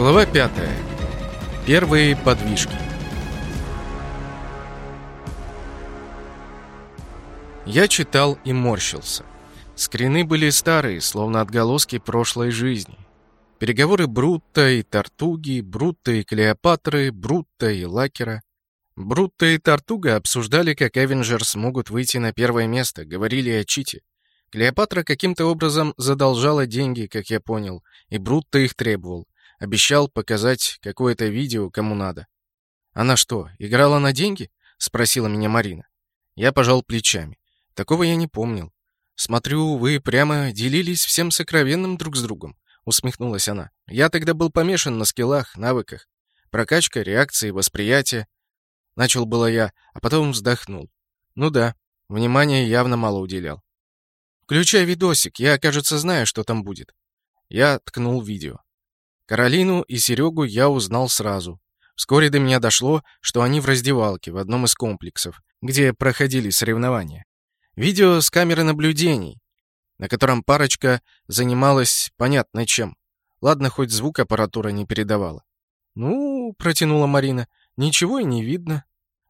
Глава 5. Первые подвижки. Я читал и морщился. Скрины были старые, словно отголоски прошлой жизни. Переговоры Брутта и Тартуги, Брутта и Клеопатры, Брутта и Лакера. Брутта и Тартуга обсуждали, как Эвенджерс могут выйти на первое место, говорили о чите. Клеопатра каким-то образом задолжала деньги, как я понял, и Брутто их требовал. Обещал показать какое-то видео, кому надо. «Она что, играла на деньги?» — спросила меня Марина. Я пожал плечами. Такого я не помнил. «Смотрю, вы прямо делились всем сокровенным друг с другом», — усмехнулась она. «Я тогда был помешан на скиллах, навыках. Прокачка, реакции, восприятие. Начал было я, а потом вздохнул. Ну да, внимания явно мало уделял. «Включай видосик, я, кажется, знаю, что там будет». Я ткнул видео. Каролину и Серегу я узнал сразу. Вскоре до меня дошло, что они в раздевалке в одном из комплексов, где проходили соревнования. Видео с камеры наблюдений, на котором парочка занималась понятно чем. Ладно, хоть звук аппаратура не передавала. «Ну, — протянула Марина, — ничего и не видно.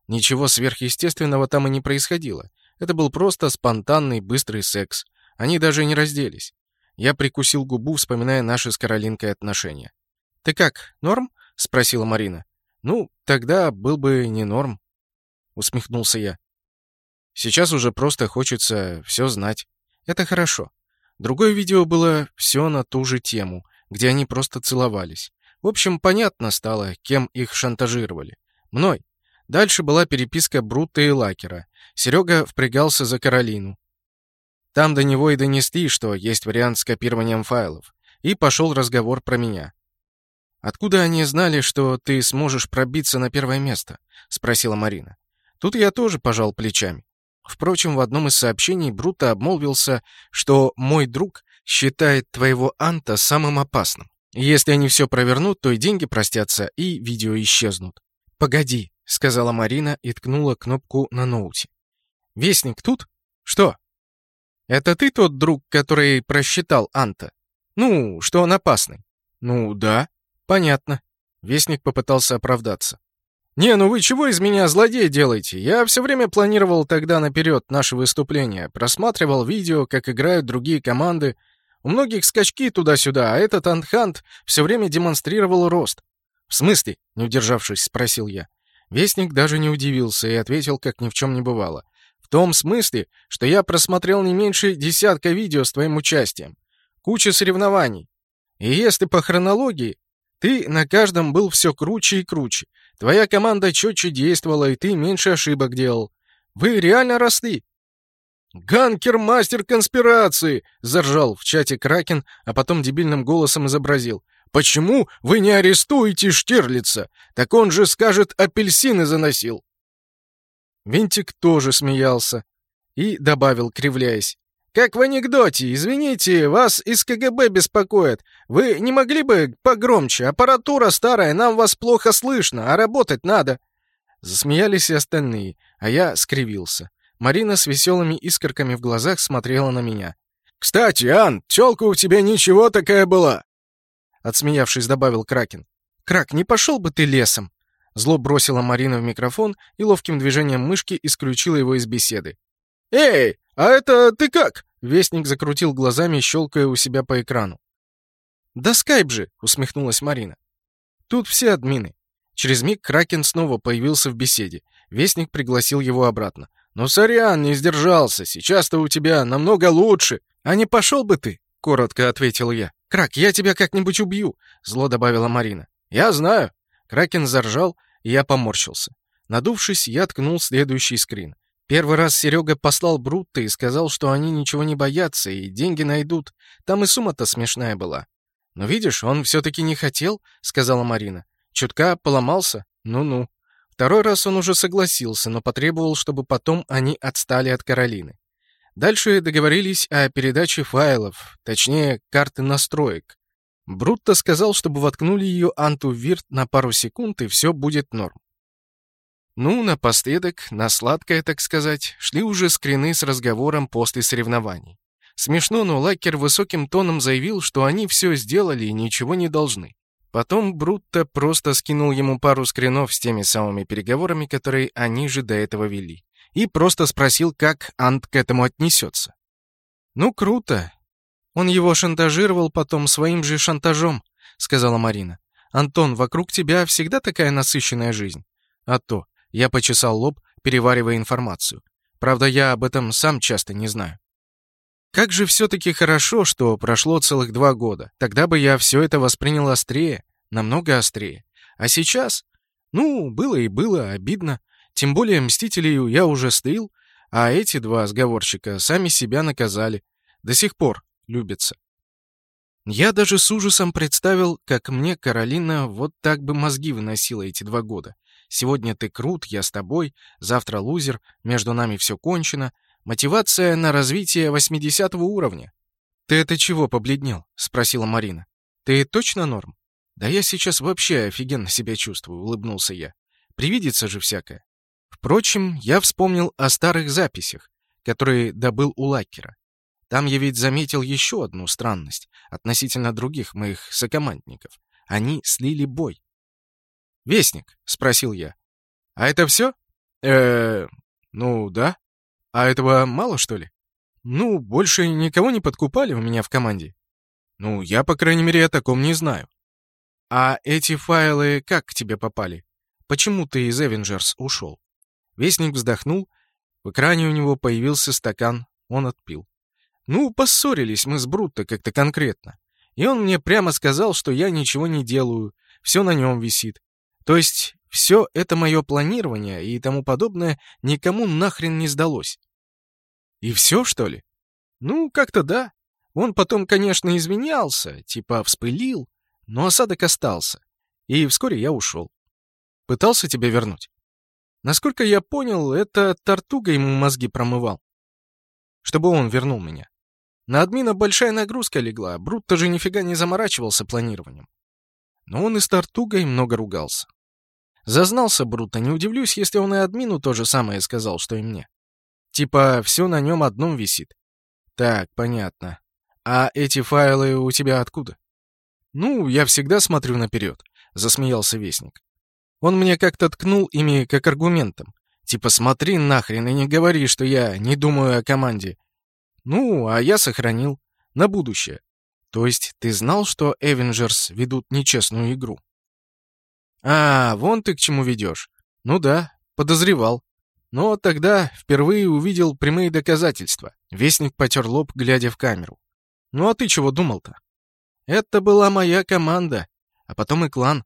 Ничего сверхъестественного там и не происходило. Это был просто спонтанный, быстрый секс. Они даже не разделись. Я прикусил губу, вспоминая наши с Каролинкой отношения. «Ты как, норм?» — спросила Марина. «Ну, тогда был бы не норм», — усмехнулся я. «Сейчас уже просто хочется все знать. Это хорошо. Другое видео было все на ту же тему, где они просто целовались. В общем, понятно стало, кем их шантажировали. Мной. Дальше была переписка Брута и Лакера. Серега впрягался за Каролину. Там до него и донесли, что есть вариант с копированием файлов. И пошел разговор про меня. «Откуда они знали, что ты сможешь пробиться на первое место?» — спросила Марина. Тут я тоже пожал плечами. Впрочем, в одном из сообщений Брута обмолвился, что мой друг считает твоего Анта самым опасным. Если они все провернут, то и деньги простятся, и видео исчезнут. «Погоди», — сказала Марина и ткнула кнопку на ноуте. «Вестник тут? Что?» «Это ты тот друг, который просчитал Анта? Ну, что он опасный?» «Ну, да». «Понятно». Вестник попытался оправдаться. «Не, ну вы чего из меня злодей делаете? Я все время планировал тогда наперед наше выступление, просматривал видео, как играют другие команды. У многих скачки туда-сюда, а этот Антхант все время демонстрировал рост. «В смысле?» — не удержавшись, спросил я. Вестник даже не удивился и ответил, как ни в чем не бывало. «В том смысле, что я просмотрел не меньше десятка видео с твоим участием. Куча соревнований. И если по хронологии, ты на каждом был все круче и круче. Твоя команда четче действовала, и ты меньше ошибок делал. Вы реально росли. «Ганкер-мастер конспирации!» — заржал в чате Кракен, а потом дебильным голосом изобразил. Почему вы не арестуете Штирлица? Так он же скажет, апельсины заносил. Винтик тоже смеялся и добавил, кривляясь. «Как в анекдоте, извините, вас из КГБ беспокоят. Вы не могли бы погромче? Аппаратура старая, нам вас плохо слышно, а работать надо». Засмеялись и остальные, а я скривился. Марина с веселыми искорками в глазах смотрела на меня. «Кстати, Ан, тёлка у тебя ничего такая была. — отсмеявшись, добавил Кракен. «Крак, не пошел бы ты лесом!» Зло бросила Марина в микрофон и ловким движением мышки исключила его из беседы. «Эй, а это ты как?» Вестник закрутил глазами, щелкая у себя по экрану. «Да скайп же!» — усмехнулась Марина. «Тут все админы». Через миг Кракен снова появился в беседе. Вестник пригласил его обратно. «Ну, сорян, не сдержался. Сейчас-то у тебя намного лучше. А не пошел бы ты?» — коротко ответил я. «Крак, я тебя как-нибудь убью!» — зло добавила Марина. «Я знаю!» Кракен заржал, и я поморщился. Надувшись, я ткнул следующий скрин. Первый раз Серега послал Брутто и сказал, что они ничего не боятся и деньги найдут. Там и сумма-то смешная была. «Но видишь, он все-таки не хотел», — сказала Марина. «Чутка поломался? Ну-ну». Второй раз он уже согласился, но потребовал, чтобы потом они отстали от Каролины. Дальше договорились о передаче файлов, точнее, карты настроек. Брутто сказал, чтобы воткнули ее Анту Вирт на пару секунд, и все будет норм. Ну, напоследок, на сладкое, так сказать, шли уже скрины с разговором после соревнований. Смешно, но Лакер высоким тоном заявил, что они все сделали и ничего не должны. Потом Брутто просто скинул ему пару скринов с теми самыми переговорами, которые они же до этого вели, и просто спросил, как Ант к этому отнесется. «Ну, круто. Он его шантажировал потом своим же шантажом», — сказала Марина. «Антон, вокруг тебя всегда такая насыщенная жизнь?» «А то». Я почесал лоб, переваривая информацию. Правда, я об этом сам часто не знаю. Как же все-таки хорошо, что прошло целых два года. Тогда бы я все это воспринял острее, намного острее. А сейчас? Ну, было и было, обидно. Тем более Мстителей я уже стыл, а эти два сговорщика сами себя наказали. До сих пор любятся. Я даже с ужасом представил, как мне Каролина вот так бы мозги выносила эти два года. Сегодня ты крут, я с тобой, завтра лузер, между нами все кончено. Мотивация на развитие 80 уровня. «Ты это чего побледнел?» — спросила Марина. «Ты точно норм?» «Да я сейчас вообще офигенно себя чувствую», — улыбнулся я. «Привидится же всякое». Впрочем, я вспомнил о старых записях, которые добыл у Лакера. Там я ведь заметил еще одну странность относительно других моих сокомандников. Они слили бой. «Вестник?» — спросил я. «А это все?» э ну да. А этого мало, что ли?» «Ну, больше никого не подкупали у меня в команде». «Ну, я, по крайней мере, о таком не знаю». «А эти файлы как к тебе попали? Почему ты из Avengers ушел?» Вестник вздохнул. В экране у него появился стакан, он отпил. «Ну, поссорились мы с Брутто как-то конкретно. И он мне прямо сказал, что я ничего не делаю, все на нем висит. То есть все это мое планирование и тому подобное никому нахрен не сдалось. И все, что ли? Ну, как-то да. Он потом, конечно, извинялся, типа вспылил, но осадок остался. И вскоре я ушел. Пытался тебя вернуть. Насколько я понял, это Тартуга ему мозги промывал. Чтобы он вернул меня. На админа большая нагрузка легла, Брут-то же нифига не заморачивался планированием. Но он и с Тартугой много ругался. Зазнался Бруто, не удивлюсь, если он и админу то же самое сказал, что и мне. Типа, все на нем одном висит. Так, понятно. А эти файлы у тебя откуда? Ну, я всегда смотрю наперед, засмеялся Вестник. Он мне как-то ткнул ими как аргументом. Типа, смотри нахрен и не говори, что я не думаю о команде. Ну, а я сохранил. На будущее. То есть ты знал, что Эвенджерс ведут нечестную игру? А, вон ты к чему ведешь. Ну да, подозревал. Но тогда впервые увидел прямые доказательства. Вестник потер лоб, глядя в камеру. Ну а ты чего думал-то? Это была моя команда, а потом и клан.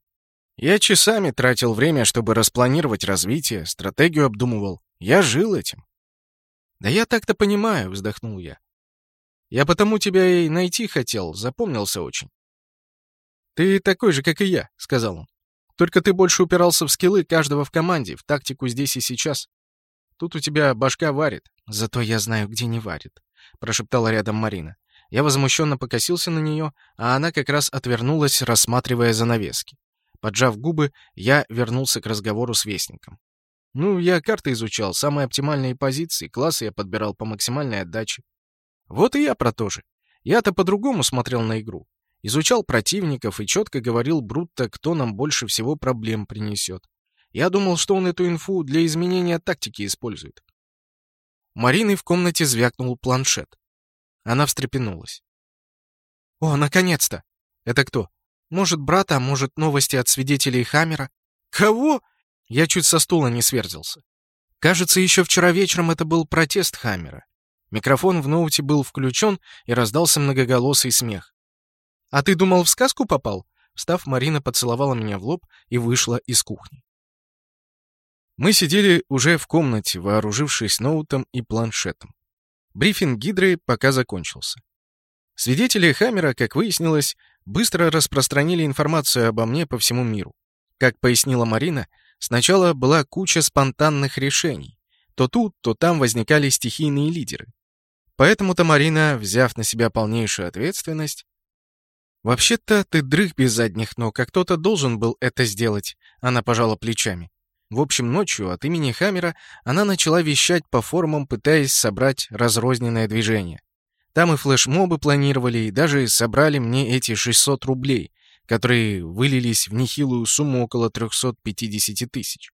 Я часами тратил время, чтобы распланировать развитие, стратегию обдумывал. Я жил этим. Да я так-то понимаю, вздохнул я. Я потому тебя и найти хотел, запомнился очень. Ты такой же, как и я, сказал он. Только ты больше упирался в скиллы каждого в команде, в тактику здесь и сейчас. Тут у тебя башка варит. Зато я знаю, где не варит», — прошептала рядом Марина. Я возмущенно покосился на нее, а она как раз отвернулась, рассматривая занавески. Поджав губы, я вернулся к разговору с Вестником. «Ну, я карты изучал, самые оптимальные позиции, классы я подбирал по максимальной отдаче». «Вот и я про то же. Я-то по-другому смотрел на игру. Изучал противников и четко говорил Брутто, кто нам больше всего проблем принесет. Я думал, что он эту инфу для изменения тактики использует. Марины в комнате звякнул планшет. Она встрепенулась. «О, наконец-то! Это кто? Может, брата, может, новости от свидетелей Хаммера?» «Кого?» Я чуть со стула не сверзился. Кажется, еще вчера вечером это был протест Хаммера. Микрофон в ноуте был включен, и раздался многоголосый смех. «А ты думал, в сказку попал?» Встав, Марина поцеловала меня в лоб и вышла из кухни. Мы сидели уже в комнате, вооружившись ноутом и планшетом. Брифинг Гидры пока закончился. Свидетели Хаммера, как выяснилось, быстро распространили информацию обо мне по всему миру. Как пояснила Марина, сначала была куча спонтанных решений. То тут, то там возникали стихийные лидеры. Поэтому-то Марина, взяв на себя полнейшую ответственность, «Вообще-то ты дрых без задних ног, а кто-то должен был это сделать», — она пожала плечами. В общем, ночью от имени Хаммера она начала вещать по форумам, пытаясь собрать разрозненное движение. Там и флешмобы планировали, и даже собрали мне эти 600 рублей, которые вылились в нехилую сумму около 350 тысяч.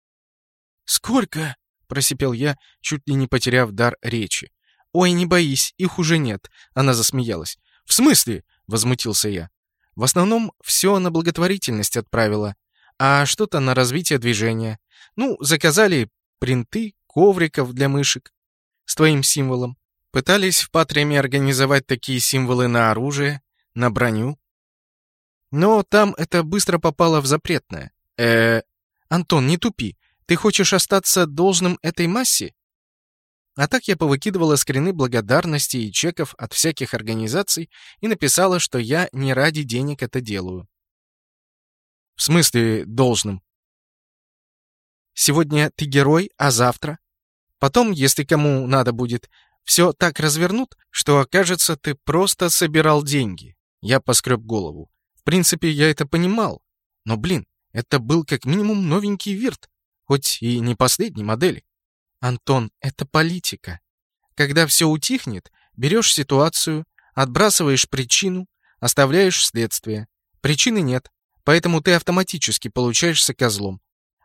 «Сколько?» — просипел я, чуть ли не потеряв дар речи. «Ой, не боись, их уже нет», — она засмеялась. «В смысле?» — возмутился я. «В основном все на благотворительность отправила, а что-то на развитие движения. Ну, заказали принты, ковриков для мышек с твоим символом. Пытались в Патриаме организовать такие символы на оружие, на броню. Но там это быстро попало в запретное. э Антон, не тупи. Ты хочешь остаться должным этой массе? А так я повыкидывала скрины благодарности и чеков от всяких организаций и написала, что я не ради денег это делаю. В смысле должным? Сегодня ты герой, а завтра? Потом, если кому надо будет, все так развернут, что окажется, ты просто собирал деньги. Я поскреб голову. В принципе, я это понимал. Но, блин, это был как минимум новенький вирт, хоть и не последней модели. Антон, это политика. Когда все утихнет, берешь ситуацию, отбрасываешь причину, оставляешь следствие. Причины нет, поэтому ты автоматически получаешься козлом.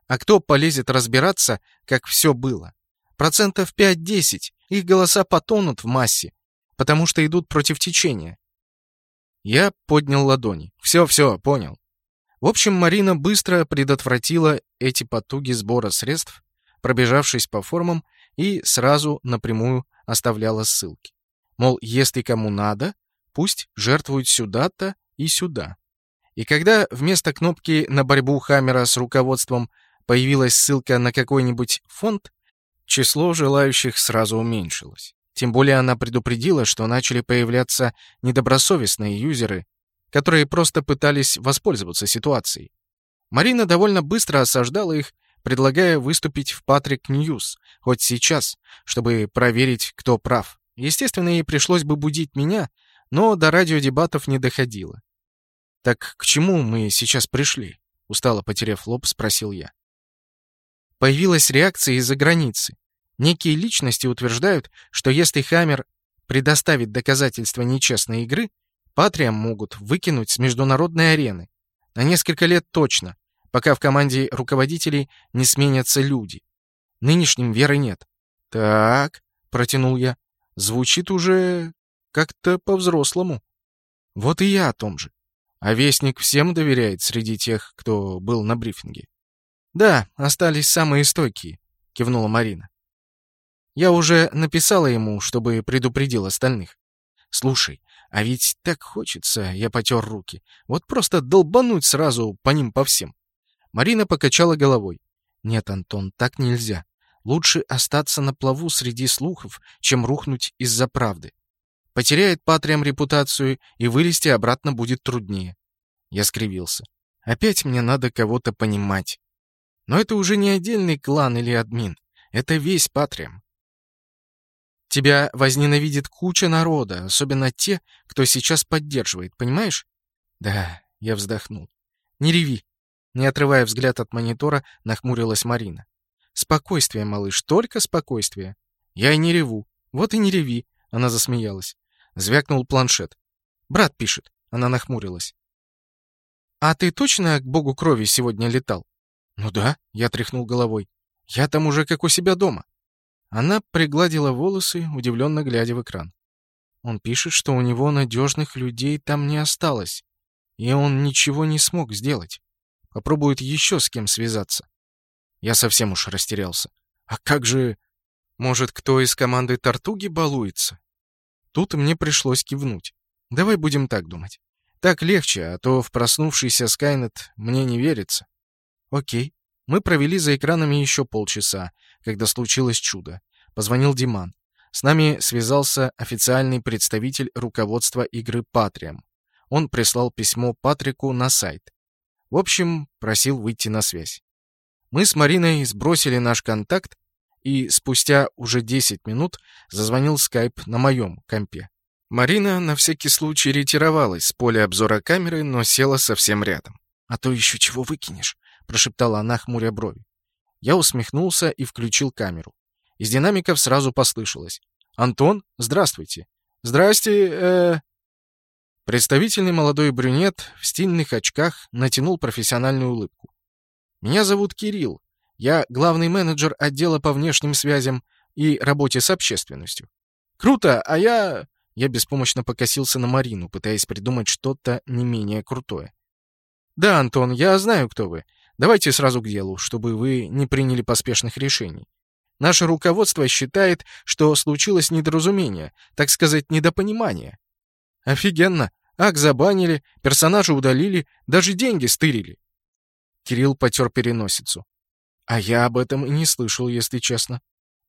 А кто полезет разбираться, как все было? Процентов 5-10, их голоса потонут в массе, потому что идут против течения. Я поднял ладони. Все-все, понял. В общем, Марина быстро предотвратила эти потуги сбора средств, пробежавшись по формам, и сразу напрямую оставляла ссылки. Мол, если кому надо, пусть жертвуют сюда-то и сюда. И когда вместо кнопки на борьбу Хаммера с руководством появилась ссылка на какой-нибудь фонд, число желающих сразу уменьшилось. Тем более она предупредила, что начали появляться недобросовестные юзеры, которые просто пытались воспользоваться ситуацией. Марина довольно быстро осаждала их, предлагая выступить в Патрик Ньюс, хоть сейчас, чтобы проверить, кто прав. Естественно, ей пришлось бы будить меня, но до радиодебатов не доходило. «Так к чему мы сейчас пришли?» — устало потеряв лоб, спросил я. Появилась реакция из-за границы. Некие личности утверждают, что если Хаммер предоставит доказательства нечестной игры, Патриам могут выкинуть с международной арены. На несколько лет точно, пока в команде руководителей не сменятся люди. Нынешним веры нет. «Так», — протянул я, — «звучит уже как-то по-взрослому». Вот и я о том же. А Вестник всем доверяет среди тех, кто был на брифинге. «Да, остались самые стойкие», — кивнула Марина. «Я уже написала ему, чтобы предупредил остальных. Слушай, а ведь так хочется, я потер руки, вот просто долбануть сразу по ним по всем». Марина покачала головой. «Нет, Антон, так нельзя. Лучше остаться на плаву среди слухов, чем рухнуть из-за правды. Потеряет Патриам репутацию, и вылезти обратно будет труднее». Я скривился. «Опять мне надо кого-то понимать». Но это уже не отдельный клан или админ. Это весь Патриам. Тебя возненавидит куча народа, особенно те, кто сейчас поддерживает, понимаешь? Да, я вздохнул. Не реви. Не отрывая взгляд от монитора, нахмурилась Марина. Спокойствие, малыш, только спокойствие. Я и не реву. Вот и не реви. Она засмеялась. Звякнул планшет. Брат пишет. Она нахмурилась. А ты точно к богу крови сегодня летал? «Ну да», — я тряхнул головой. «Я там уже как у себя дома». Она пригладила волосы, удивленно глядя в экран. Он пишет, что у него надежных людей там не осталось, и он ничего не смог сделать. Попробует еще с кем связаться. Я совсем уж растерялся. А как же... Может, кто из команды Тартуги балуется? Тут мне пришлось кивнуть. Давай будем так думать. Так легче, а то в проснувшийся Скайнет мне не верится. Окей. Мы провели за экранами еще полчаса, когда случилось чудо. Позвонил Диман. С нами связался официальный представитель руководства игры Патриам. Он прислал письмо Патрику на сайт. В общем, просил выйти на связь. Мы с Мариной сбросили наш контакт, и спустя уже 10 минут зазвонил скайп на моем компе. Марина на всякий случай ретировалась с поля обзора камеры, но села совсем рядом. «А то еще чего выкинешь», прошептала она, хмуря брови. Я усмехнулся и включил камеру. Из динамиков сразу послышалось. «Антон, здравствуйте!» «Здрасте, э...» Представительный молодой брюнет в стильных очках натянул профессиональную улыбку. «Меня зовут Кирилл. Я главный менеджер отдела по внешним связям и работе с общественностью. Круто, а я...» Я беспомощно покосился на Марину, пытаясь придумать что-то не менее крутое. «Да, Антон, я знаю, кто вы. Давайте сразу к делу, чтобы вы не приняли поспешных решений. Наше руководство считает, что случилось недоразумение, так сказать, недопонимание. Офигенно. Ак забанили, персонажа удалили, даже деньги стырили. Кирилл потер переносицу. А я об этом и не слышал, если честно.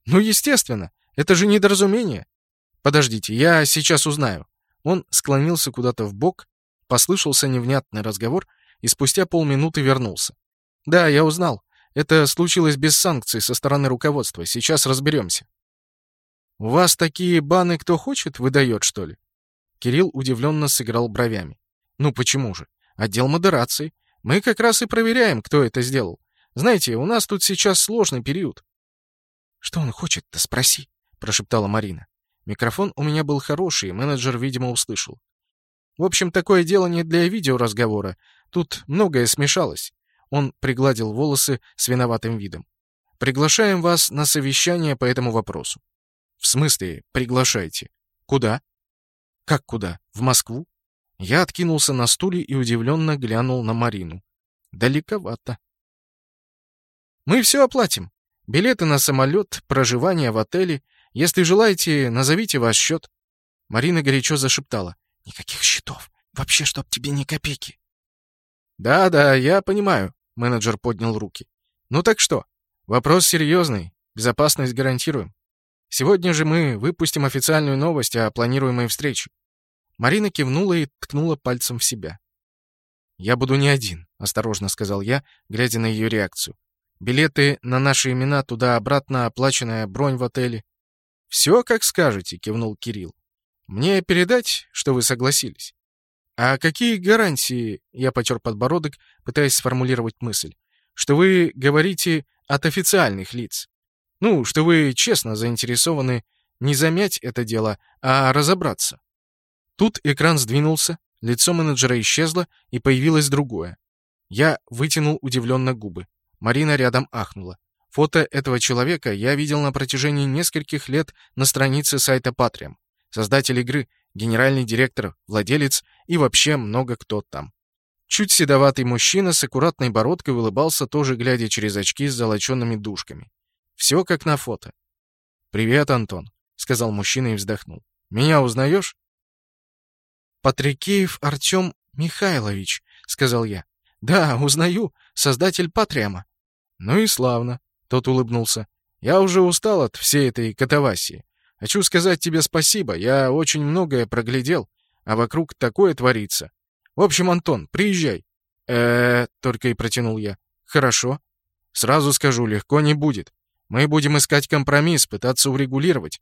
Ну, естественно, это же недоразумение. Подождите, я сейчас узнаю. Он склонился куда-то в бок, послышался невнятный разговор и спустя полминуты вернулся. Да, я узнал. Это случилось без санкций со стороны руководства. Сейчас разберемся. У вас такие баны кто хочет выдает, что ли? Кирилл удивленно сыграл бровями. Ну почему же? Отдел модерации. Мы как раз и проверяем, кто это сделал. Знаете, у нас тут сейчас сложный период. Что он хочет-то, спроси, прошептала Марина. Микрофон у меня был хороший, менеджер, видимо, услышал. В общем, такое дело не для видеоразговора. Тут многое смешалось. Он пригладил волосы с виноватым видом. «Приглашаем вас на совещание по этому вопросу». «В смысле, приглашайте? Куда?» «Как куда? В Москву?» Я откинулся на стуле и удивленно глянул на Марину. «Далековато». «Мы все оплатим. Билеты на самолет, проживание в отеле. Если желаете, назовите ваш счет». Марина горячо зашептала. «Никаких счетов. Вообще, чтоб тебе ни копейки». «Да-да, я понимаю. Менеджер поднял руки. «Ну так что? Вопрос серьезный. Безопасность гарантируем. Сегодня же мы выпустим официальную новость о планируемой встрече». Марина кивнула и ткнула пальцем в себя. «Я буду не один», — осторожно сказал я, глядя на ее реакцию. «Билеты на наши имена туда-обратно, оплаченная бронь в отеле». «Все, как скажете», — кивнул Кирилл. «Мне передать, что вы согласились?» «А какие гарантии?» — я потер подбородок, пытаясь сформулировать мысль. «Что вы говорите от официальных лиц. Ну, что вы честно заинтересованы не замять это дело, а разобраться». Тут экран сдвинулся, лицо менеджера исчезло, и появилось другое. Я вытянул удивленно губы. Марина рядом ахнула. Фото этого человека я видел на протяжении нескольких лет на странице сайта Patreon. Создатель игры, генеральный директор, владелец и вообще много кто там. Чуть седоватый мужчина с аккуратной бородкой улыбался, тоже глядя через очки с золоченными дужками. Все как на фото. «Привет, Антон», — сказал мужчина и вздохнул. «Меня узнаешь?» «Патрикеев Артем Михайлович», — сказал я. «Да, узнаю. Создатель Патриама». «Ну и славно», — тот улыбнулся. «Я уже устал от всей этой катавасии. Хочу сказать тебе спасибо, я очень многое проглядел, а вокруг такое творится. В общем, Антон, приезжай. э только и протянул я. Хорошо. Сразу скажу, легко не будет. Мы будем искать компромисс, пытаться урегулировать.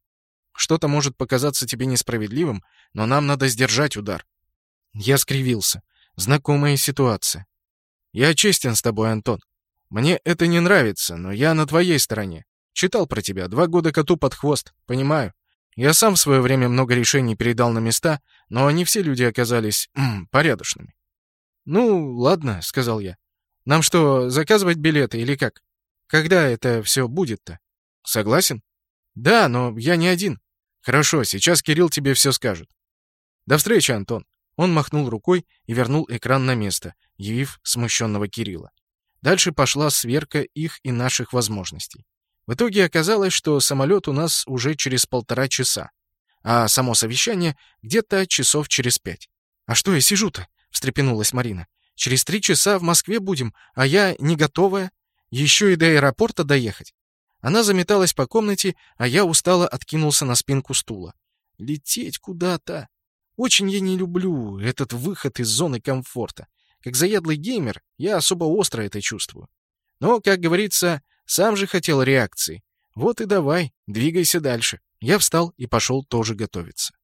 Что-то может показаться тебе несправедливым, но нам надо сдержать удар. Я скривился. Знакомая ситуация. Я честен с тобой, Антон. Мне это не нравится, но я на твоей стороне. Читал про тебя. Два года коту под хвост. Понимаю. Я сам в свое время много решений передал на места, но не все люди оказались м, порядочными. «Ну, ладно», — сказал я. «Нам что, заказывать билеты или как? Когда это все будет-то?» «Согласен?» «Да, но я не один». «Хорошо, сейчас Кирилл тебе все скажет». «До встречи, Антон». Он махнул рукой и вернул экран на место, явив смущенного Кирилла. Дальше пошла сверка их и наших возможностей. В итоге оказалось, что самолет у нас уже через полтора часа, а само совещание где-то часов через пять. «А что я сижу-то?» — встрепенулась Марина. «Через три часа в Москве будем, а я не готовая. Еще и до аэропорта доехать». Она заметалась по комнате, а я устало откинулся на спинку стула. «Лететь куда-то...» Очень я не люблю этот выход из зоны комфорта. Как заядлый геймер, я особо остро это чувствую. Но, как говорится, сам же хотел реакции. Вот и давай, двигайся дальше. Я встал и пошел тоже готовиться.